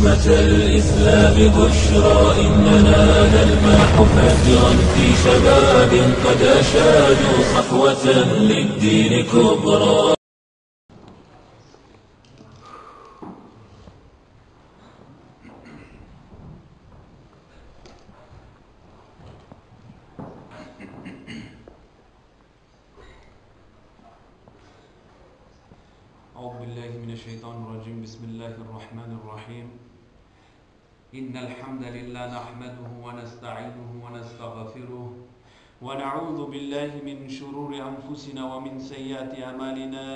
أمة الإسلام بشرى إننا نلمح فجرا في شباب قد أشادوا صحوة للدين كبرى. أعوذ بالله من الشيطان الرجيم. بسم الله الرحمن الرحيم. إن الحمد لله نحمده ونستعينه ونستغفره ونعوذ بالله من شرور أنفسنا ومن سيئات أعمالنا.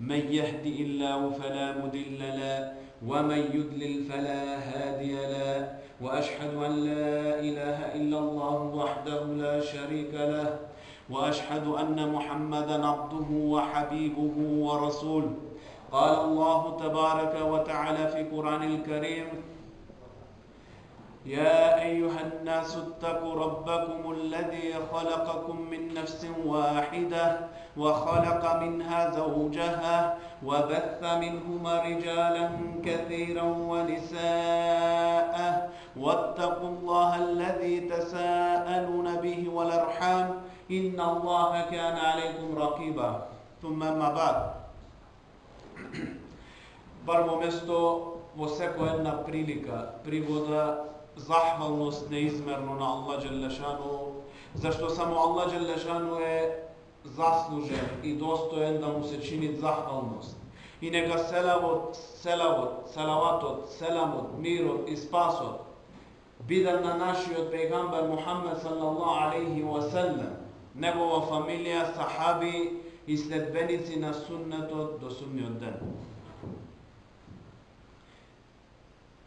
من يهدي الله فلا مضل له ومن يضلل فلا هادي له. وأشهد أن لا إله إلا الله وحده لا شريك له. وأشهد أن محمدا عبده وحبيبه ورسوله. قال الله تبارك وتعالى في قرآن الكريم يا أيها الناس اتقوا ربكم الذي خلقكم من نفس واحدة وخلق منها زوجها وبث منهما رجالا كثيرا ونساء. واتقوا الله الذي تساءلون به والأرحام. إن الله كان عليكم رقيبا. ثم ما بعد. برمو مستو po sekoj jedna prilika, захвалност неизмерно на Аллах Джелешану, зашто само Аллах Джелешану е заслужен и достоен да му се чини захвалност. И нека селавот, селавот, селаватот, селамот, мирот и спасот бидат на нашиот пегамбар Мухаммед саллаллаху алейхи ва саллем, негова фамилија, сахаби и следбеници на суннетот до судниот ден.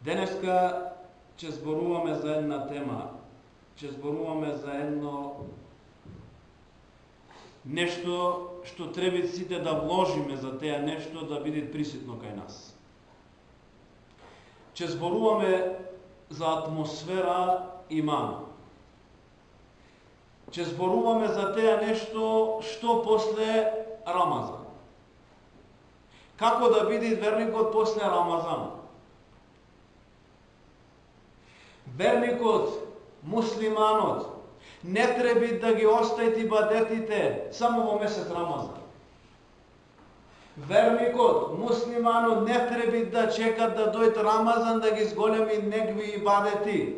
Денеска ќе зборуваме за една тема, ќе зборуваме за едно нешто што треба сите да вложиме за теа нешто да биде присутно кај нас. Ќе зборуваме за атмосфера иман. Ќе зборуваме за теа нешто што после Рамазан. Како да биде верникот после Рамазан? Верникот, муслиманот, не треби да ги остави бадетите само во месец Рамазан. Верникот, муслиманот не треби да чекат да дојде Рамазан да ги зголеми негви и бадети.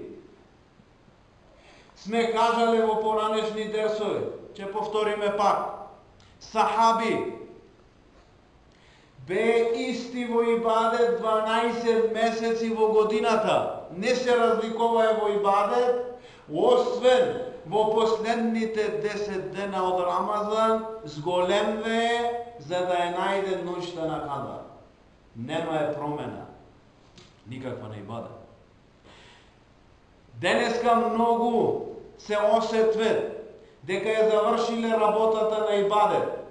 Сме кажале во поранешни дерсови, ќе повториме пак. Сахаби бе исти во ибадет 12 месеци во годината. Не се разликувае во ибадет, освен во последните 10 дена од Рамазан, зголемве за да е најде ноќта на кадар. Нема е промена. Никаква не ибадет. Денеска многу се осетвет дека ја завршиле работата на ибадет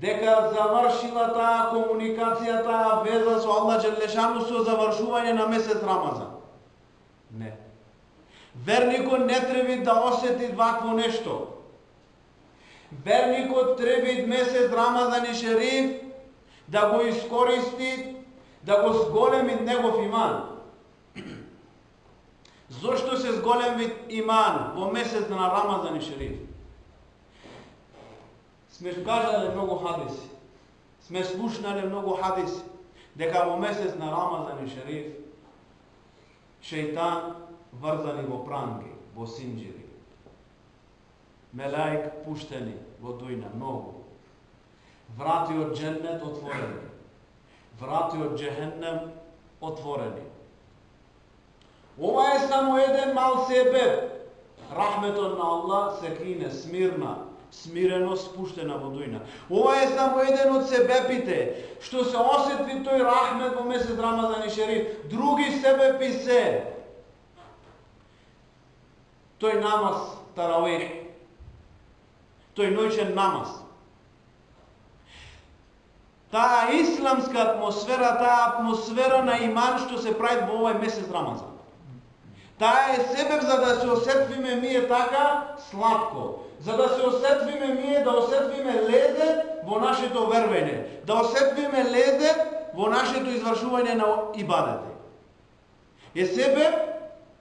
дека завршила таа комуникација, таа веза со Аллах Джелешану со завршување на месец Рамазан. Не. Верникот не треба да осети вакво нешто. Верникот треба месец Рамазан и Шериф да го искористи, да го зголеми негов иман. Зошто се зголеми иман во месец на Рамазан и Шериф? Сме кажале многу хадиси. Сме слушнале многу хадиси дека во месец на Рамазан и Шериф шејтан врзани во пранги, во синџири. Мелаик пуштени во дујна, многу. Врати од дженнет отворени. Врати од джехеннем отворени. Ова е само еден мал себеб. Рахметот на Аллах се кине смирна, смирено спуштена во дујна. Ова е само еден од себепите што се осетви тој рахмет во месец Рамазан и Шериф. Други себепи се тој намаз таравих, тој ноќен намаз. Таа исламска атмосфера, таа атмосфера на иман што се прави во овој месец Рамазан. Таа е себеп за да се осетвиме ние така сладко, за да се осетвиме ние, да осетвиме леде во нашето вервење, да осетвиме леде во нашето извршување на ибадете. е себе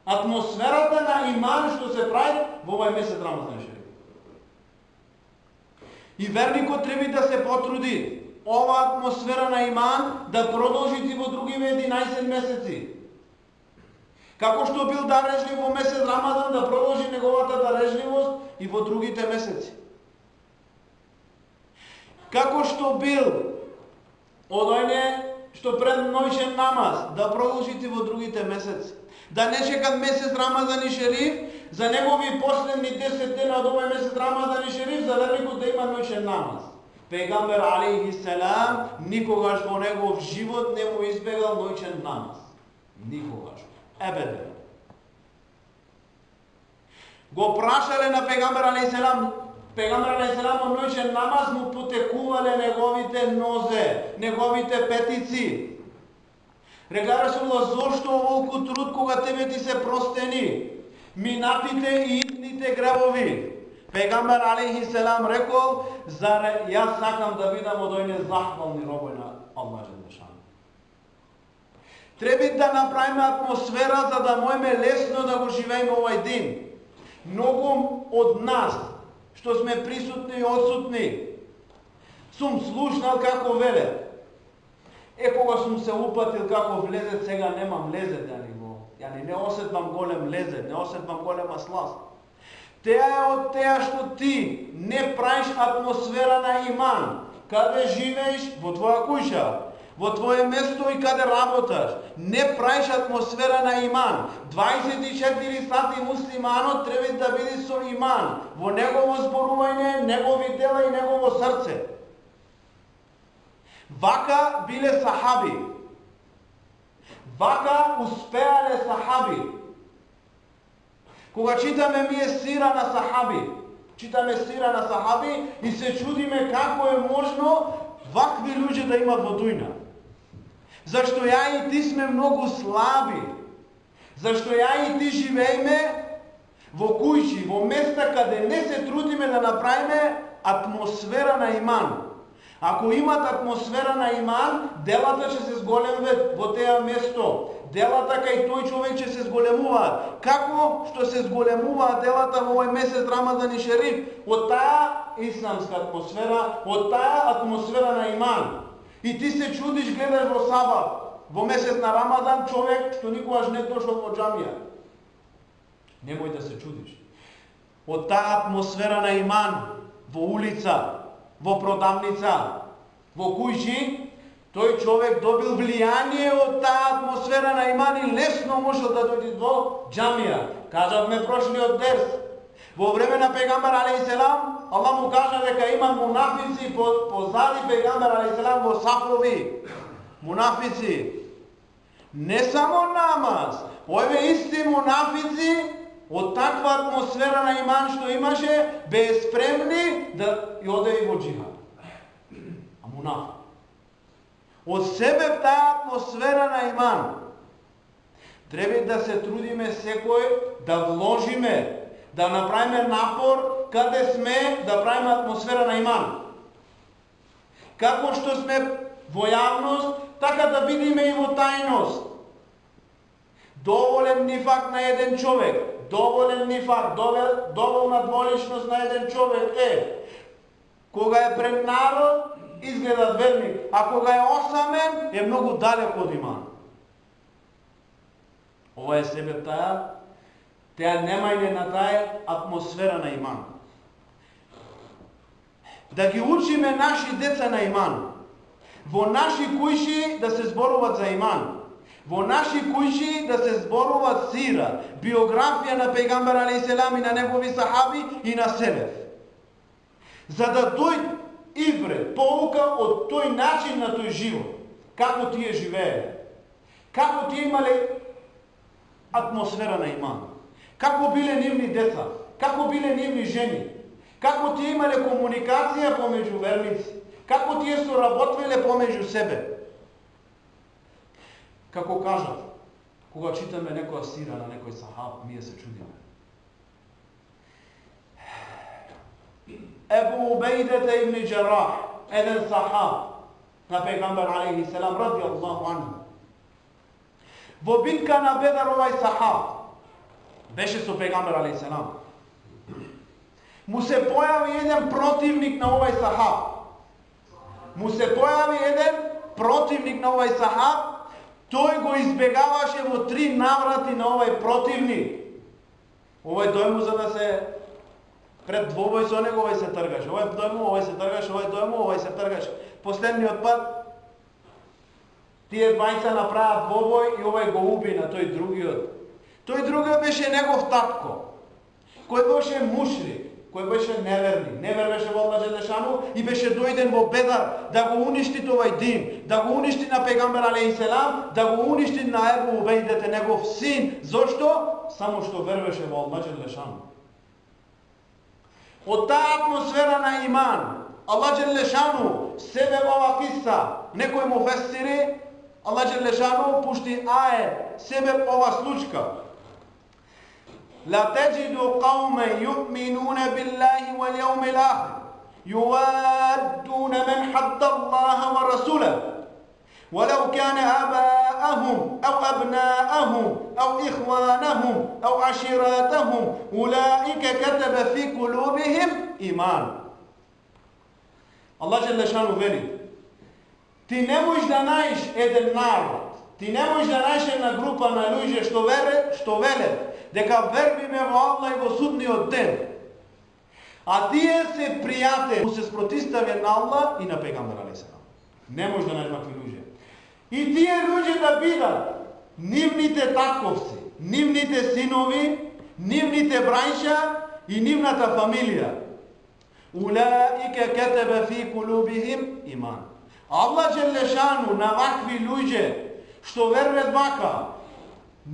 атмосферата на иман што се прави во овој месец Рамазан Шериф. И верникот треба да се потруди ова атмосфера на иман да продолжи во другиве 11 месеци. Како што бил дарежлив во месец Рамазан да продолжи неговата дарежливост и во другите месеци. Како што бил одојне што пред ноќен намаз да продолжите во другите месеци. Да не чекат месец Рамазан и Шериф за негови последни 10 дена од овој месец Рамазан и Шериф за верникот да има ноќен намаз. Пегамбер алейхи селам никогаш во негов живот не му избегал ноќен намаз. Никогаш. Ебеден. Го прашале на Пегамбер алейхиселам, Пегамбер алейхи селам ноќен намаз му потекувале неговите нозе, неговите петици. Рекла Расулла, зошто оволку труд кога тебе ти се простени? Минатите и идните гребови. Пегамбер алейхи селам рекол, зар јас сакам да видам од ојне захвални робој на Аллах Желешан. Треба да направиме атмосфера за да можеме лесно да го живееме овој ден. Многу од нас што сме присутни и отсутни, сум слушнал како веле. Е, кога сум се упатил како влезет, сега немам лезет, ни го. Јани не осетвам голем лезет, не осетвам голема сласт. Теа е од теа што ти не правиш атмосфера на иман, каде живееш во твоја куќа, во твое место и каде работаш. Не праиш атмосфера на иман. 24 сати муслиманот треба да биде со иман, во негово зборување, негови дела и негово срце. Вака биле сахаби. Вака успеале сахаби. Кога читаме ми е сира на сахаби, читаме сира на сахаби и се чудиме како е можно вакви луѓе да имат во дујна. Зашто ја и ти сме многу слаби. Зашто ја и ти живееме во кујчи, во места каде не се трудиме да направиме атмосфера на иман. Ако имат атмосфера на иман, делата ќе се зголемуваат во теа место. Делата кај тој човек ќе се зголемуваат. Како што се зголемуваат делата во овој месец Рамадан и Шериф? Од таа исламска атмосфера, од таа атмосфера на иман. И ти се чудиш, гледаш во Саба, во месец на Рамадан човек што никогаш не дошол во джамија. Немој да се чудиш. Од таа атмосфера на иман во улица, во продавница, во кујши, тој човек добил влијание од таа атмосфера на иман и лесно можел да дојде до джамија. Кажавме прошлиот дерс. Во време на пегамбар алейхиселам, Аллах му кажа дека има мунафици по, позади пегамбар алейхиселам во сафови. Мунафици. Не само намаз, овие исти мунафици од таква атмосфера на иман што имаше, бе спремни да и оде и во джихад. А мунаф. Од себе таа атмосфера на иман. Треба да се трудиме секој да вложиме, да направиме напор каде сме да правиме атмосфера на иман. Како што сме во јавност, така да бидеме и во тајност. Доволен нифак на еден човек, доволен ни факт, доволна дволичност на еден човек е кога е пред народ изгледа верник, а кога е осамен е многу далек од иман. Ова е себе таа, теа немајде на таа атмосфера на иман. Да ги учиме наши деца на иман. Во наши кујши да се зборуват за иман во наши кујши да се зборува сира, биографија на пегамбар алейхиселам и на негови сахаби и на селев. За да дојд ивре, поука од тој начин на тој живот, како тие живееле, како тие имале атмосфера на иман, како биле нивни деца, како биле нивни жени, како тие имале комуникација помеѓу верници, како тие соработвеле помеѓу себе. Како кажат, кога читаме некоја сира на некој сахаб, ние се чудиме. Ебу Убейдете ибн Джарах, еден сахаб на пегамбар алейхи селам, ради Аллаху анhu. Во битка на Бедар овај сахаб беше со пегамбар алейхи селам. Му се појави еден противник на овај сахаб. Му се појави еден противник на овај сахаб, тој го избегаваше во три наврати на овај противник. Овој дој му за да се пред двобој со него овој се тргаше. Овој дој му, овој се тргаше, овој дој му, овој се тргаше. Последниот пат тие двајца направат двобој и овој го уби на тој другиот. Тој другиот беше негов татко, кој беше мушрик, кој беше неверни, не вервеше во Аллах Желешану и беше дојден во Бедар да го уништи овај дин, да го уништи на пегамбер алейхиселам, да го уништи на Ебу Убейдете негов син. Зошто? Само што вервеше во Аллах Желешану. Од таа атмосфера на иман, Аллах Желешану себе ова киса, некој му фесири, Аллах Желешану пушти ае, себе ова случка. لا تجد قوما يؤمنون بالله واليوم الآخر يوادون من حد الله ورسوله. ولو كان آباءهم أو أبناءهم أو إخوانهم أو عشيراتهم أولئك كتب في قلوبهم إيمان. الله جل شأنه veli Ti ne možeš da najiš jedan narod, ti ne možeš дека вербиме во Аллах и во судниот ден. А тие се пријате, му се спротиставе на Аллах и на пегамбер алейхиссалам. Не може да најдеш такви луѓе. И тие луѓе да бидат нивните татковци, нивните синови, нивните брајша и нивната фамилија. Улаика кетебе фи кулубихим иман. Аллах Джелешану на вакви луѓе што верват вака,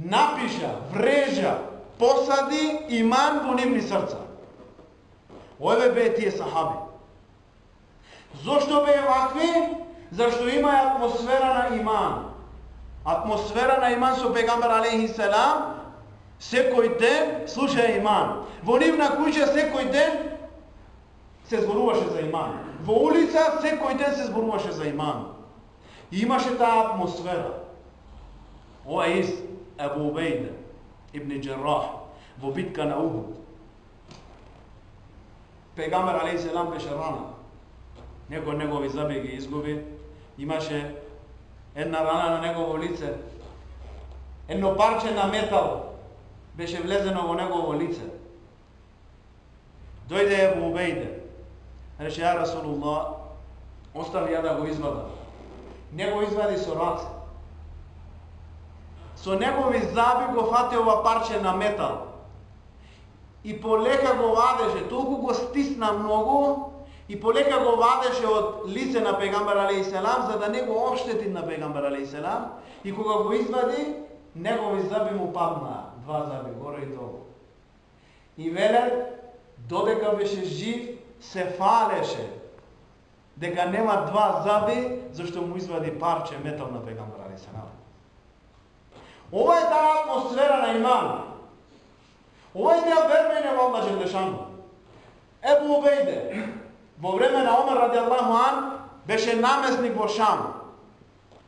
напиша, врежа, посади иман во нивни срца. Ове бе тие сахаби. Зошто бе вакви? Зашто има атмосфера на иман. Атмосфера на иман со пегамбар алейхи селам, секој ден слуша иман. Во нивна куќа секој ден се зборуваше за иман. Во улица секој ден се зборуваше за иман. И имаше таа атмосфера. Ова е истина. Абу Убейде, Ибн Джеррах, во битка на Ухуд. Пегамбер алейхи селам беше рана. Некој негови заби ги изгуби. Имаше една рана на негово лице. Едно парче на метал беше влезено во негово лице. Дојде Ебу Убейде. Рече, ја Расулуллах, остави ја да го извадам. Не го извади со раце со негови заби го фати ова парче на метал. И полека го вадеше, толку го стисна многу, и полека го вадеше од лице на пегамбар алейхиселам за да не го обштети на пегамбар алейхиселам и кога го извади негови заби му падна два заби горе и долу. И веле додека беше жив се фалеше дека нема два заби зашто му извади парче метал на пегамбар алейхиселам Ова е таа атмосфера на иман. Ова е таа вербење во Аллах Желешану. Ебу Убейде, во време на Омар ради Аллаху Ан, беше наместник во Шам.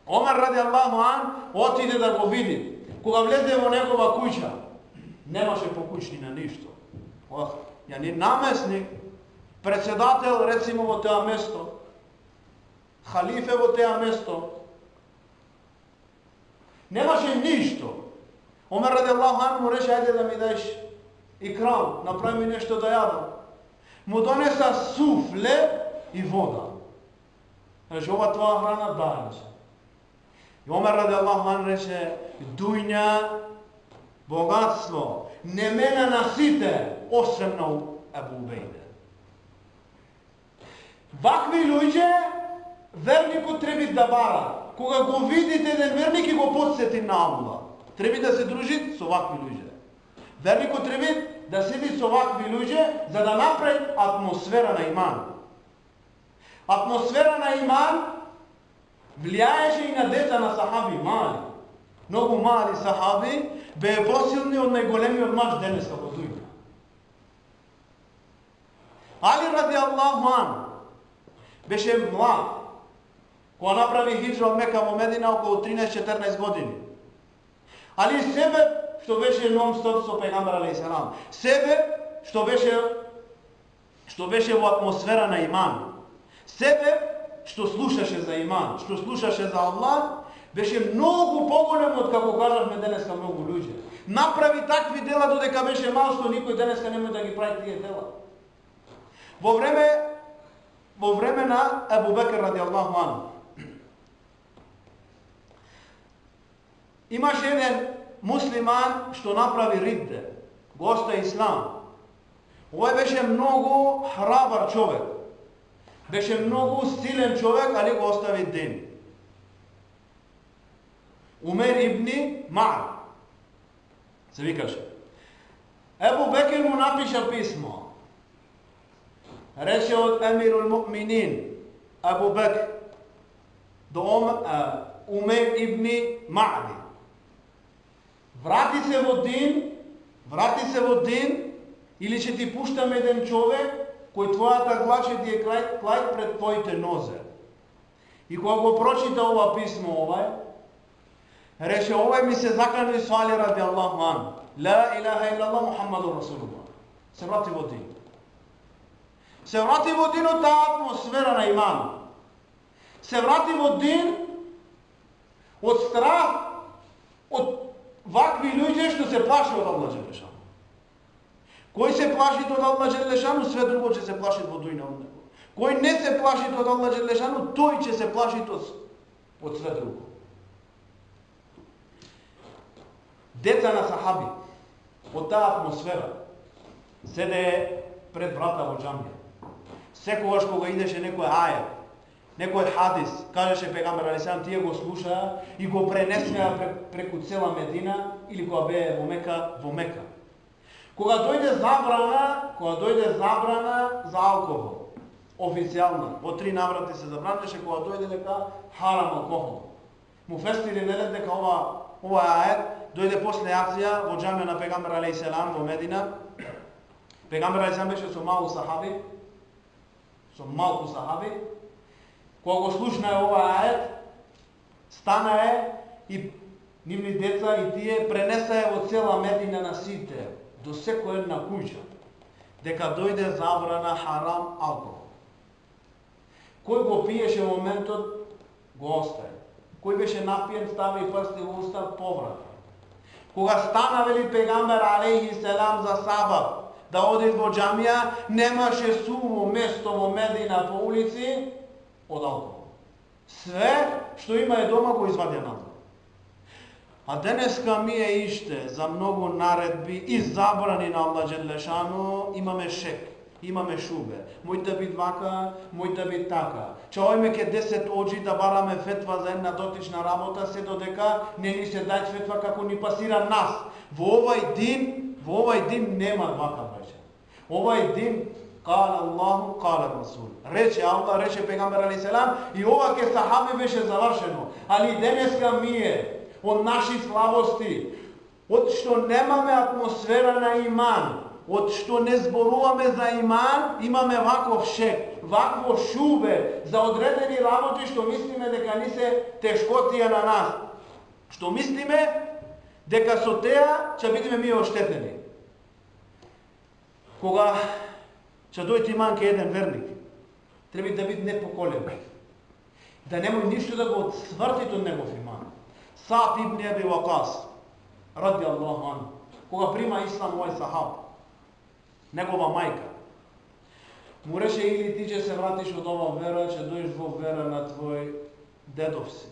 Омар ради Аллаху Ан отиде да го види. Кога влезе во негова куќа, немаше покуќни на ништо. Ох, ја ни наместник, председател, рецимо, во теа место, халифе во теа место, Немаше ништо. Омер ради Аллаху Ан му реше, ајде да ми даеш икрам, направи ми нешто да јадам. Му донеса суфле и вода. Реше, ова твоја храна да, се. И Омер ради Аллаху Ан реше, дујња, богатство, не мене на сите, освен на Ебу Убейде. Вакви луѓе верникот треба да бара кога го видите еден верник и го подсети на Аллах. Треба да се дружи со вакви луѓе. Верникот треба да седи со вакви луѓе за да направи атмосфера на иман. Атмосфера на иман влијаеше и на деца на сахаби мали. Многу мали сахаби бе посилни од најголемиот мач денес како дујка. Али ради Аллаху ан беше млад Кога направи хиджра од Мека во Медина околу 13-14 години. Али себе што беше нон-стоп со пегамбар алейхиссалам. Себе што беше што беше во атмосфера на иман. Себе што слушаше за иман, што слушаше за Аллах, беше многу поголем од како кажавме денеска многу луѓе. Направи такви дела додека беше мал што никој денеска не може да ги прави тие дела. Во време во време на Абу Бекр радијаллаху анху Имаше еден муслиман што направи ридде, го ислам. Овој беше многу храбар човек. Беше многу силен човек, али го остави ден. Умер ибни Мар. Се викаше. Ебу Бекер му напиша писмо. Рече од Емирул Му'минин, Абу Бекр, до Умер ибни Ма'ди. Врати се во дин, врати се во дин, или ќе ти пуштам еден човек кој твојата глава ќе ти е клај, клај пред твоите нозе. И кога го прочита ова писмо овај, рече овај ми се закани со Али ради Аллах ман. Ла илаха Аллах Мухаммаду Расулулlah. Се врати во дин. Се врати во дин од таа атмосфера на иман. Се врати во дин од страх, вакви луѓе што се плашат од Аллах Желешану. Кој се плаши од Аллах Желешану, све друго ќе се плаши во дујна од него. Кој не се плаши од Аллах Желешану, тој ќе се плаши од, од све друго. Деца на сахаби, од таа атмосфера, седе пред врата во джамија. Секогаш кога идеше некој ајат, некој хадис, кажеше пегамбер Алисам, тие го слушаа и го пренесеа преку цела Медина или кога бе во Мека, во Мека. Кога дојде забрана, кога дојде забрана за алкохол, официјално, во три наврати се забранеше кога дојде дека харам алкохол. Му фестили нелет дека ова ова ајет дојде после акција во џамија на пегамбер Алисам во Медина. Пегамбер Алисам беше со малку сахаби, со малку сахаби, Кога го слушнае ова ајет, станае и нивни деца и тие пренесае во цела Медина на сите, до секој една куќа, дека дојде забрана харам алкохол. Кој го пиеше моментот, го остае. Кој беше напиен, става и прсти во уста, поврата. Кога стана вели пегамбер алейхи селам за сабат, да оди во џамија, немаше сумо место во Медина по улици, од алкохол. Све што има е дома го извадија надвор. А денеска ми е иште за многу наредби и забрани на Аллах Джелешану имаме шек, имаме шубе. Мој да бит вака, мој да бит така. Чаојме ке 10 оджи да бараме фетва за една дотична работа, се додека не ни се дај фетва како ни пасира нас. Во овај дин, во овај дин нема вака, браќа. Овај дин Кала Аллаху, кала Расул. Рече Аллах, рече Пегамбер али селам и ова ке сахаби беше завршено. Али денеска мие од наши слабости, од што немаме атмосфера на иман, од што не зборуваме за иман, имаме ваков шек, вакво шубе за одредени работи што мислиме дека ни се тешкотија на нас. Што мислиме дека со теа ќе бидеме ми оштетени. Кога Ќе дојде иманке еден верник. Треба да биде непоколеб. Да немој ништо да го отсвртите од негов иман. Саат ибн Аби Вакас, ради Аллаху ан, кога прима ислам овој сахаб, негова мајка, му реше или ти ќе се вратиш од ова вера, ќе дојдеш во вера на твој дедов си.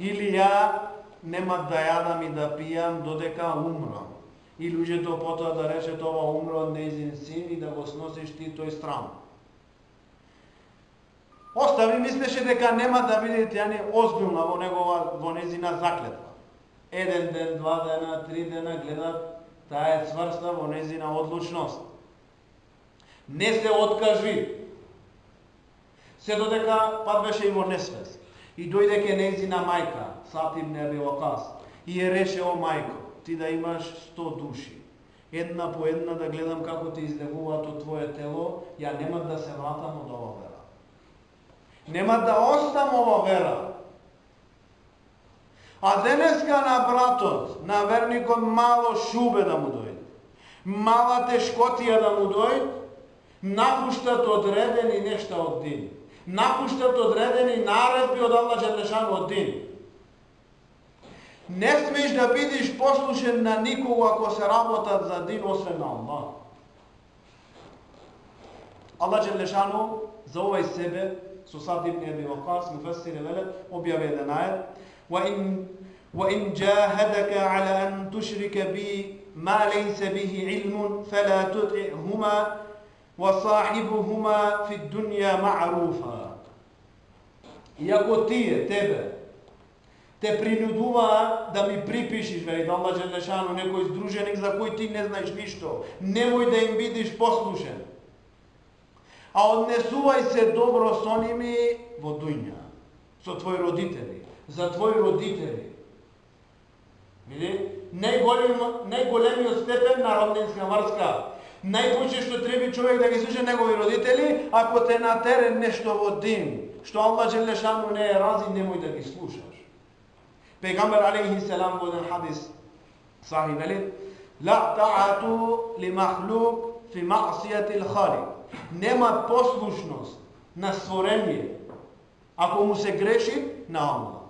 Или ја нема да јадам и да пијам додека умрам и луѓето потоа да речат ова умро од нејзин син и да го сносиш ти тој стран. Остави мислеше дека нема да биде тјани озбилна во негова во незина заклетва. Еден ден, два дена, три дена гледат таа е цврста во незина одлучност. Не се откажи. Се додека пат беше и во несвес. И дојде ке незина мајка, Сатим не бил И е реше о мајко ти да имаш 100 души. Една по една да гледам како ти излегуваат од твое тело, ја нема да се вратам од ова вера. Нема да остам ова вера. А денеска на братот, на верникот мало шубе да му дојде. Мала тешкотија да му дојде, напуштат одредени нешта од дин. Напуштат одредени наредби од Аллах Желешан од дин. Ne smiješ da vidiš poslušen na nikoga ko se rabota za din osim na Аллах. Allah Đelešanu за овај себе, su sad Ibn Abi Waqas, Mufessir Velet, objave jedan ajet. وإن, وإن جاهدك على أن تشرك بي ما ليس به علم فلا تطعهما وصاحبهما في الدنيا معروفا. Iako ti je tebe те принудуваа да ми припишиш, вели да Аллах Желешану, некој здруженик за кој ти не знаеш ништо, немој да им бидиш послушен. А однесувај се добро со ними во дуња, со твои родители, за твои родители. Види, најголем, најголемиот степен на роднинска врска, најпоче што треба човек да ги слуша негови родители, ако те натере нешто во дин, што Аллах Желешану не е рази, немој да ги слушаш. Пегамбер алейхи селам во еден хадис сахи вели, ла таату ли махлук фи маасијати л. Нема послушност на створение ако му се греши на Аллах.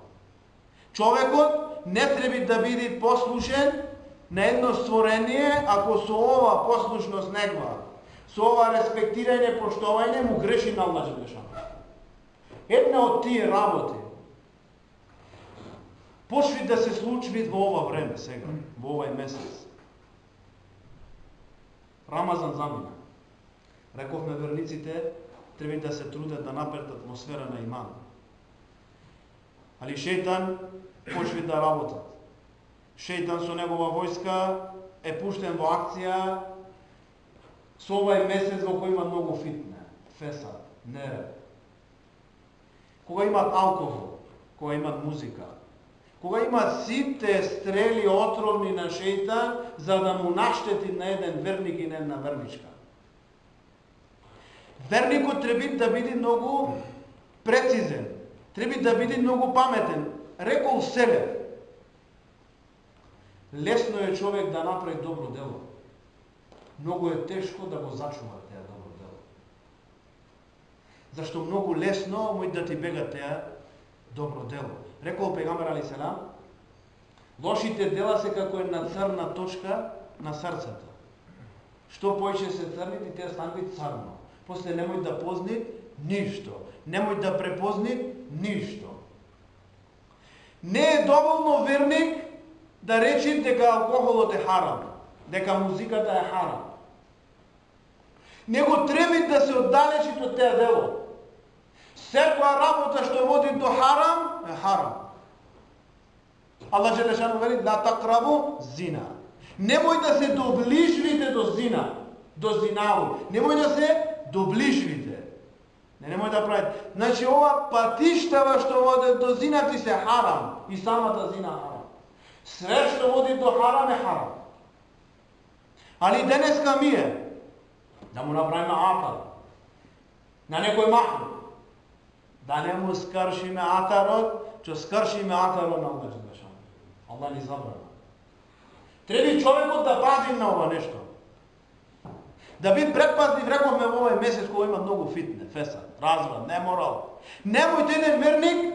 Човекот не треба да биде послушен на едно створение ако со ова послушност негова, со ова респектирање, поштовање му греши на Аллах Една од тие работи почви да се случи во ова време сега, во овај месец. Рамазан замина. Рековме верниците треба да се трудат да напред атмосфера на иман. Али шејтан почви да работат. Шејтан со негова војска е пуштен во акција со овај месец во кој има многу фитне, фесад, неред, кога имат алкохол, кога имат музика, кога има сите стрели отровни на шејтан за да му наштети на еден верник и на една верничка. Верникот треба да биде многу прецизен, треба да биде многу паметен. Рекол Селев, лесно е човек да направи добро дело. Многу е тешко да го зачува зашто многу лесно мој да ти бега теа добро дело. Рекол Пегамбер Али Селам, лошите дела се како една црна точка на срцето. Што поише се црнит ти те станат црно. После немој да познит ништо. Немој да препознит ништо. Не е доволно верник да речи дека алкохолот е харам, дека музиката е харам. Него треба да се оддалечи од тоа дело. Секоја работа што води до харам, е харам. Аллах Желешану вели, ла такрабу зина. Немој да се доближвите до зина, до зинаву. Немој да се доближвите. Не, немој да правите. Значи, ова патиштава што води до зина ти се харам. И самата зина харам. Све што води до харам е харам. Али денеска ми е да му направиме апел на некој махнут да не му скршиме атарот, че скршиме атарот на Аллах Желешану. Аллах ни забрана. Треба човекот да пази на ова нешто. Да би предпазлив, рековме во овој месец кога има многу фитне, феса, разврат, неморал. Немојте еден верник,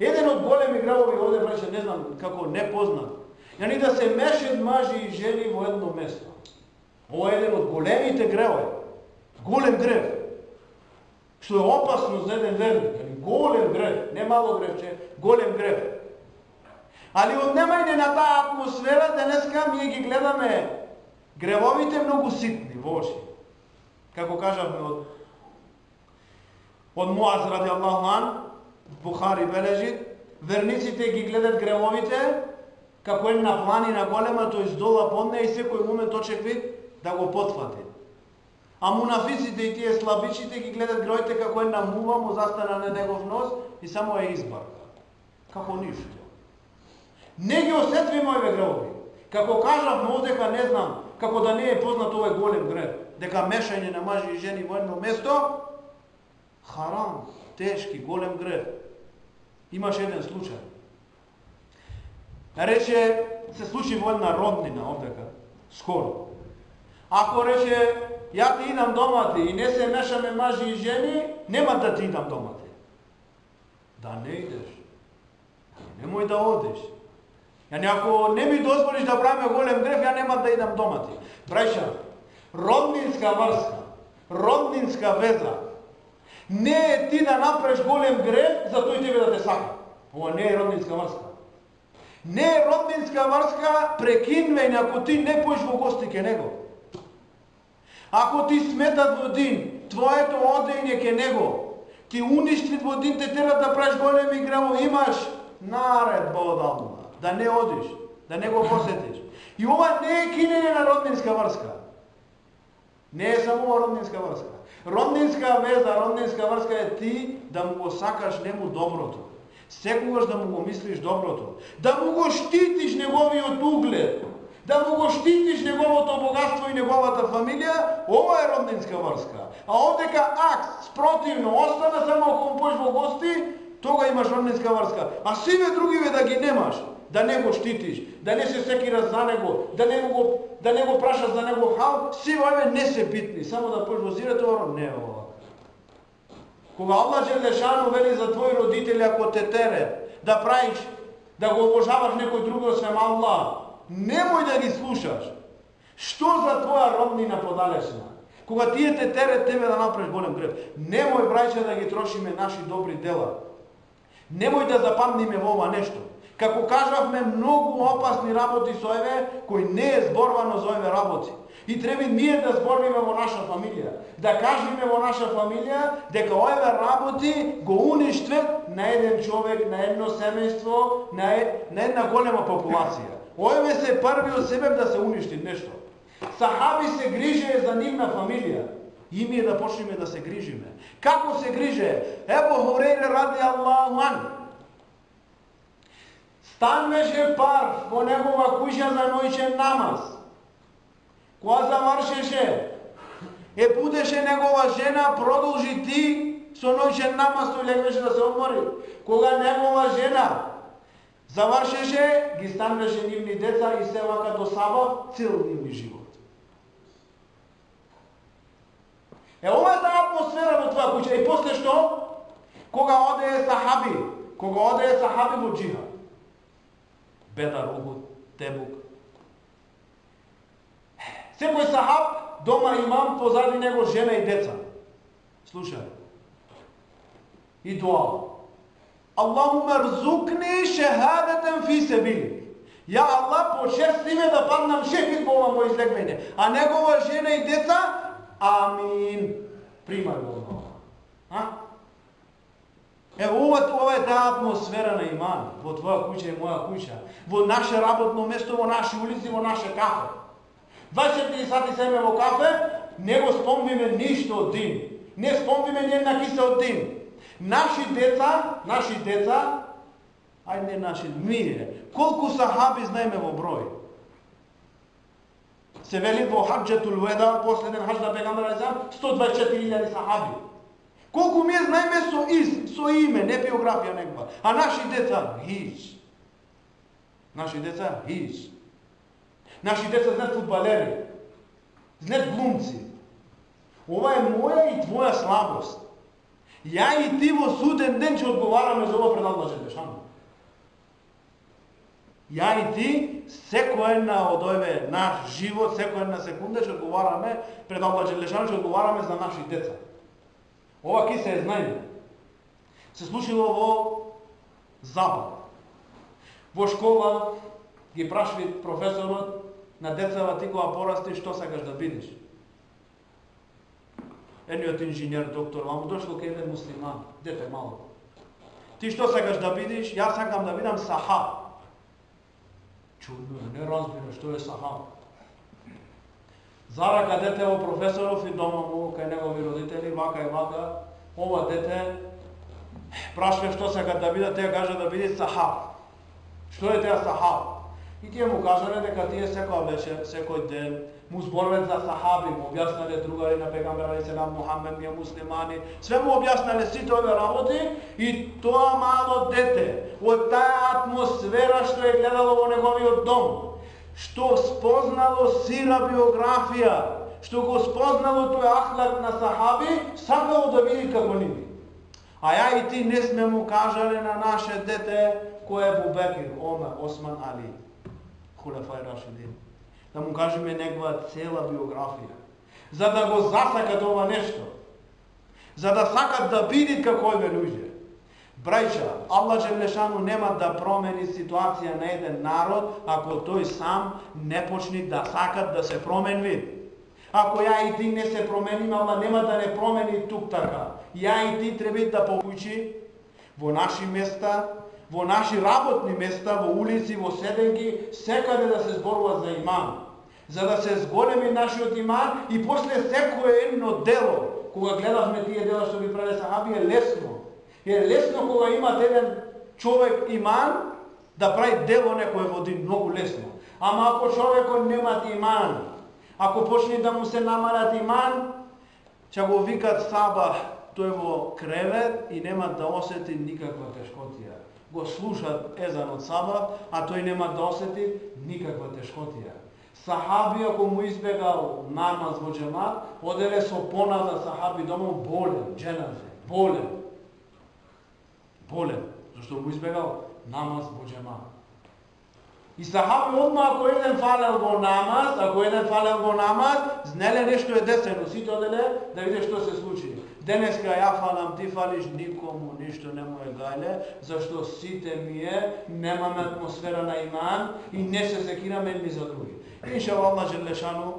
еден од големи гравови овде беше, не знам како непознат. Јани да се мешат мажи и жени во едно место. Ова е еден од големите гревови. Голем грев што е опасно за еден верник, голем грев, не мало гревче, голем грев. Али однемајте на таа атмосфера, денеска ние ги гледаме гревовите многу ситни воши. Како кажавме од од Муаз ради Аллаху ан, Бухари бележи, верниците ги гледат гревовите како една планина голема, тој издола под неја и секој момент очекви да го потфати. А мунафиците и тие слабичите ги гледат гројте како една мува му застана на негов нос и само е избарка. Како ништо. Не ги осетви моје гревови. Како кажав му дека не знам, како да не е познат овој голем грев, дека мешање на мажи и жени во едно место, харам, тешки, голем грев. Имаш еден случај. Рече, се случи во една роднина овдека, скоро. Ако рече, ја ти идам домати и не се мешаме мажи и жени, нема да ти идам домати. Да не идеш. Немој да одиш. Ја ако не ми дозволиш да правиме голем греф, ја нема да идам домати. Брајша, роднинска врска, роднинска веза, не е ти да направиш голем греф, за тој тебе да те сака. Ова не е роднинска врска. Не е роднинска врска прекинвање ако ти не поиш во гости ке него. Ако ти сметат во дин, твоето одење ке него, ти уништит во дин, те терат да праш големи гревови, имаш наредба од Аллах, да не одиш, да не го посетиш. И ова не е кинење на роднинска врска. Не е само роднинска врска. Роднинска веза, роднинска врска е ти да му го сакаш нему доброто. Секогаш да му го мислиш доброто. Да му го штитиш неговиот углед. Да му го штитиш неговото богатство и неговата фамилија, ова е роднинска врска. А одека акт, спротивно, остана само ако му во гости, тога имаш роднинска врска. А сиве другиве да ги немаш, да не го штитиш, да не се секираш за него, да не го да не го прашаш за него хал, сиве овие не се битни, само да појш во зирето, не е ова. Кога Аллах Желешану вели за твои родители ако те тере да правиш, да го обожаваш некој друг освен Аллах, немој да ги слушаш. Што за твоја роднина подалечна? Кога тие те терет тебе да направиш голем грев, немој брајче да ги трошиме наши добри дела. Немој да запамниме во ова нешто. Како кажавме, многу опасни работи со еве, кои не е зборвано за еве работи. И треба ние да зборвиме во наша фамилија, да кажеме во наша фамилија дека овие работи го уништват на еден човек, на едно семејство, на, е, на една голема популација. Овие се први од себе да се уништи нешто. Сахаби се грижеја за нивна фамилија. И ми е да почнеме да се грижиме. Како се гриже? Ебо Хурейре ради Аллаху ан. Станеше пар во негова куќа за ноќен намаз. Кога завршеше, е будеше негова жена, продолжи ти со ноќен намаз тој легнеше да се одмори. Кога негова жена завршеше, ги станеше нивни деца и се вака до саба цел нивни живот. Е, ова е таа атмосфера во твоја куќа. И после што? Кога одее сахаби, кога оде сахаби во джихад. Бедар, Ухуд, Тебук, Секој сахаб дома имам позади него жена и деца. Слушај. И дуа. Аллахуме рзукни шехадетен фи себили. Ја Аллах почести ме да паднам шехид во ова мој излегвење. А негова жена и деца, амин. Примај го А? Е, ова, ова е таа атмосфера на иман во твоја куќа и моја куќа, во наше работно место, во наши улици, во наше кафе. 24 сати семе во кафе, не го спомниме ништо од дин. Не спомниме ни една киса од дин. Наши деца, наши деца, ај не наши, ние, колку сахаби знаеме во број. Се вели во хаджетул веда, последен хадж на пегамбар Азам, 124.000 сахаби. Колку ми знаеме со из, со име, не биографија неква. А наши деца, хиш. Наши деца, хиш. Наши деца знаат фудбалери, знаат глумци. Ова е моја и твоја слабост. Ја и ти во суден ден ќе одговараме за ова пред Аллах Желешану. Ја и ти, секој една од овие наш живот, секој една секунда ќе одговараме пред Аллах Желешану, ќе одговараме за наши деца. Ова ки се е знаеме. Се случило во Запад. Во школа ги прашли професорот на децава ти кога порасти што сакаш да бидеш. Едниот инженер, доктор, вам дошло кај еден муслиман, дете мало. Ти што сакаш да бидиш? Јас сакам да бидам сахаб. Чудно, не разбира што е сахаб. Зарака дете во професоров и дома му, кај негови родители, вака и вака, ова дете прашва што сака да биде, тие кажа да биде сахаб. Што е теја сахаб? И тие му кажале дека тие секој вечер, секој ден му зборуват за сахаби, му објаснале другари на пегамбер али селам Мухаммед ние муслимани, све му објаснале сите овие работи и тоа мало дете од таа атмосфера што е гледало во неговиот дом, што спознало сира биографија, што го спознало тој ахлак на сахаби, сакало да види како ними. А ја и ти не сме му кажале на наше дете кој е Бубекир, Омер, Осман Али, Хулефај Рашидин да му кажеме негова цела биографија, за да го засакат ова нешто, за да сакат да видит како е луѓе. Брајча, Аллах Джелешану нема да промени ситуација на еден народ ако тој сам не почне да сакат да се промени. Ако ја и ти не се промениме, Аллах нема да не промени тук така. Ја и ти треба да поучи во наши места, во наши работни места, во улици, во седенки, секаде да се зборува за иман за да се зголеми нашиот иман и после секое едно дело, кога гледавме тие дела што ги праве сахаби, е лесно. Е лесно кога има еден човек иман, да прави дело некој води многу лесно. Ама ако човекот нема иман, ако почне да му се намарат иман, ќе го викат саба тој во кревет и нема да осети никаква тешкотија. Го слушат езан од саба, а тој нема да осети никаква тешкотија. Сахабија кој му избегал намаз во джемат, оделе со поназа сахаби дома болен, дженазе, болен. Болен, зашто му избегал намаз во джемат. И сахаби одма ако еден фалел во намаз, ако еден фалел во намаз, знеле нешто е десено, сите оделе да виде што се случи. Денеска ја фалам, ти фалиш, никому ништо не му е гајле, зашто сите ми е, немаме атмосфера на иман и не се секираме ни за други. Инша Аллах Желешану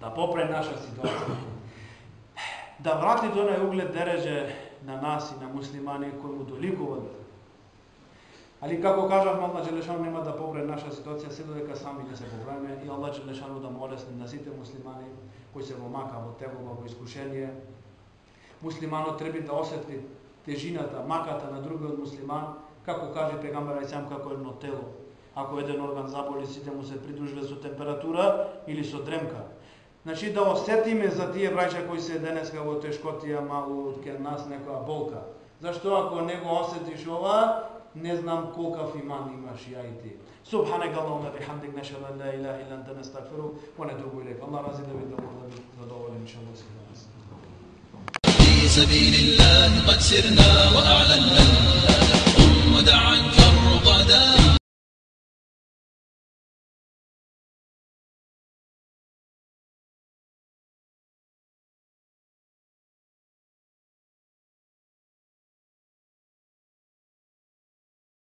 да попре наша ситуација. Да врати тој углед дереже на нас и на муслимани кои му доликуват. Али како кажав, Аллах Желешану нема да попре наша ситуација се додека сами не се поправиме и Аллах Желешану да му олесни на сите муслимани кои се во мака, во тегова, во искушение. Муслиманот треба да осети тежината, маката на другиот муслиман, како каже Пегамбар Исам, како едно тело ако еден орган заболи, сите му се придружува со температура или со дремка. Значи да осетиме за тие браќа кои се денеска во тешкотија малку ке нас некоја болка. Зашто ако не го осетиш ова, не знам колкав иман имаш ја и ти. Субханека Аллахуме бихамдик нешхаду ан ла илаха илля анта настагфиру ва нетубу илейк. Аллах рази да ви да ви задоволен иншаллах في سبيل الله قد سرنا وأعلنا